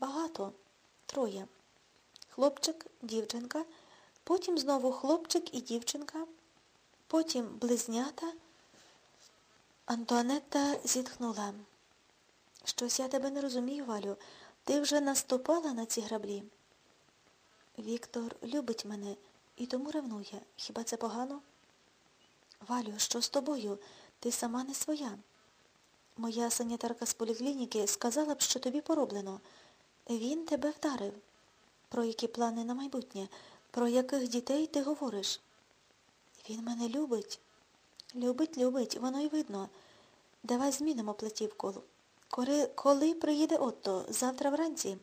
Багато. Троє. Хлопчик, дівчинка, потім знову хлопчик і дівчинка, потім близнята. Антуанетта зітхнула. Щось я тебе не розумію, Валю. Ти вже наступала на ці граблі. Віктор любить мене і тому ревнує. Хіба це погано? Валю, що з тобою? Ти сама не своя. Моя санітарка з поліклініки сказала б, що тобі пороблено. Він тебе вдарив. Про які плани на майбутнє? Про яких дітей ти говориш? Він мене любить. Любить, любить, воно й видно. Давай змінимо платівку. Коли, коли приїде Отто? Завтра вранці?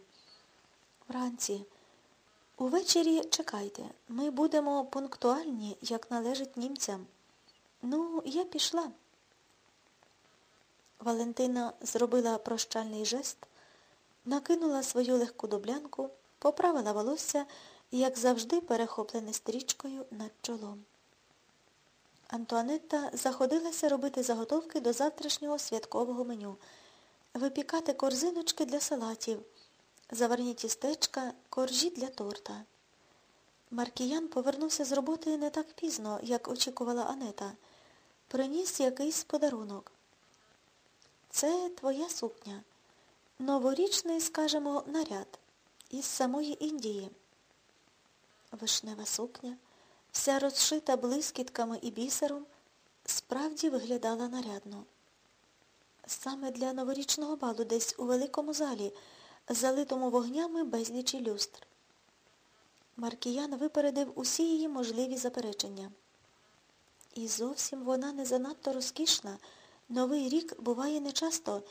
Вранці. Увечері чекайте. Ми будемо пунктуальні, як належить німцям. Ну, я пішла. Валентина зробила прощальний жест, накинула свою легку дублянку, поправила волосся, і, як завжди, перехоплене стрічкою над чолом. Антуанетта заходилася робити заготовки до завтрашнього святкового меню, випікати корзиночки для салатів, заварні тістечка, коржі для торта. Маркіян повернувся з роботи не так пізно, як очікувала Анета. Приніс якийсь подарунок. Це твоя сукня. Новорічний, скажемо, наряд із самої Індії. Вишнева сукня, вся розшита блискітками і бісером, справді виглядала нарядно. Саме для новорічного балу десь у великому залі, залитому вогнями безлічі люстр. Маркіян випередив усі її можливі заперечення. І зовсім вона не занадто розкішна. Новий рік буває нечасто,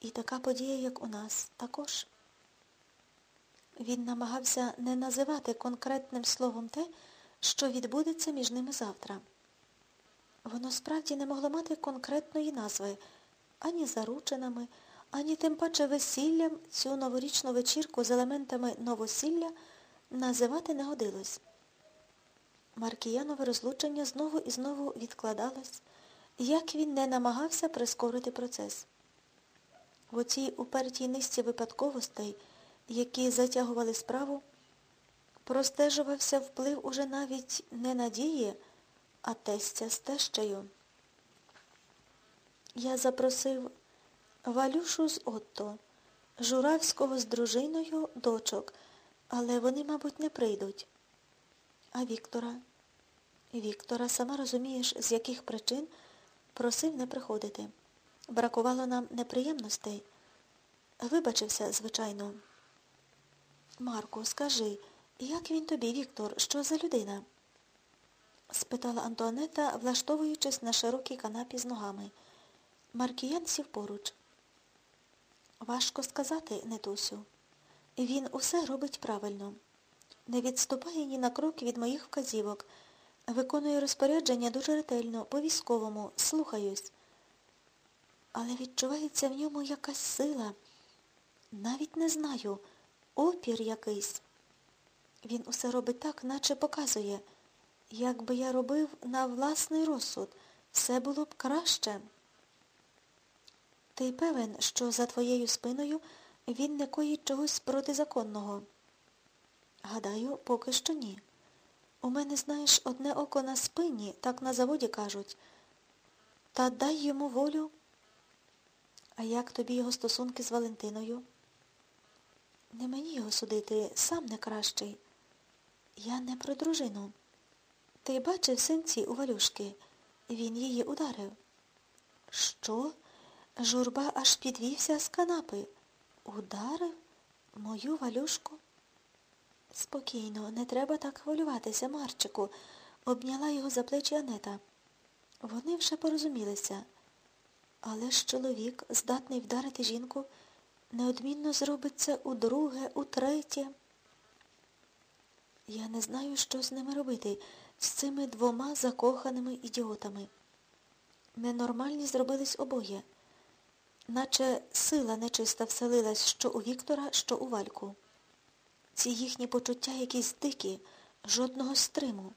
і така подія, як у нас, також. Він намагався не називати конкретним словом те, що відбудеться між ними завтра. Воно справді не могло мати конкретної назви ані заручинами, ані тим паче весіллям цю новорічну вечірку з елементами новосілля називати не годилось. Маркіянове розлучення знову і знову відкладалось, як він не намагався прискорити процес. В оцій упертій низці випадковостей, які затягували справу, простежувався вплив уже навіть не надії, а тестя з тещею. Я запросив Валюшу з Отто, Журавського з дружиною, дочок, але вони, мабуть, не прийдуть. А Віктора? Віктора, сама розумієш, з яких причин просив не приходити. Бракувало нам неприємностей. Вибачився, звичайно. Марко, скажи, як він тобі, Віктор, що за людина? спитала Антуанета, влаштовуючись на широкій канапі з ногами. Маркіян сів поруч. Важко сказати, Нетусю. Він усе робить правильно. Не відступає ні на крок від моїх вказівок. Виконую розпорядження дуже ретельно, по-військовому, слухаюсь. Але відчувається в ньому якась сила. Навіть не знаю, опір якийсь. Він усе робить так, наче показує. Якби я робив на власний розсуд, все було б краще. Ти певен, що за твоєю спиною він не коїть чогось протизаконного? Гадаю, поки що ні. У мене, знаєш, одне око на спині, так на заводі кажуть. Та дай йому волю. А як тобі його стосунки з Валентиною? Не мені його судити, сам не кращий. Я не про дружину. Ти бачив синці у Валюшки. Він її ударив. Що? Журба аж підвівся з канапи. Ударив мою Валюшку? Спокійно, не треба так хвилюватися, Марчику, обняла його за плечі Анета. Вони вже порозумілися. Але ж чоловік, здатний вдарити жінку, неодмінно зробить це удруге, утретє. Я не знаю, що з ними робити, з цими двома закоханими ідіотами. Ненормальні зробились обоє, наче сила нечиста вселилась що у Віктора, що у Вальку. Ці їхні почуття якісь дикі, жодного стриму.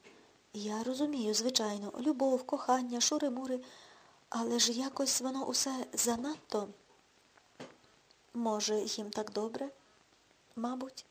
Я розумію, звичайно, любов, кохання, шури-мури, але ж якось воно усе занадто. Може, їм так добре? Мабуть,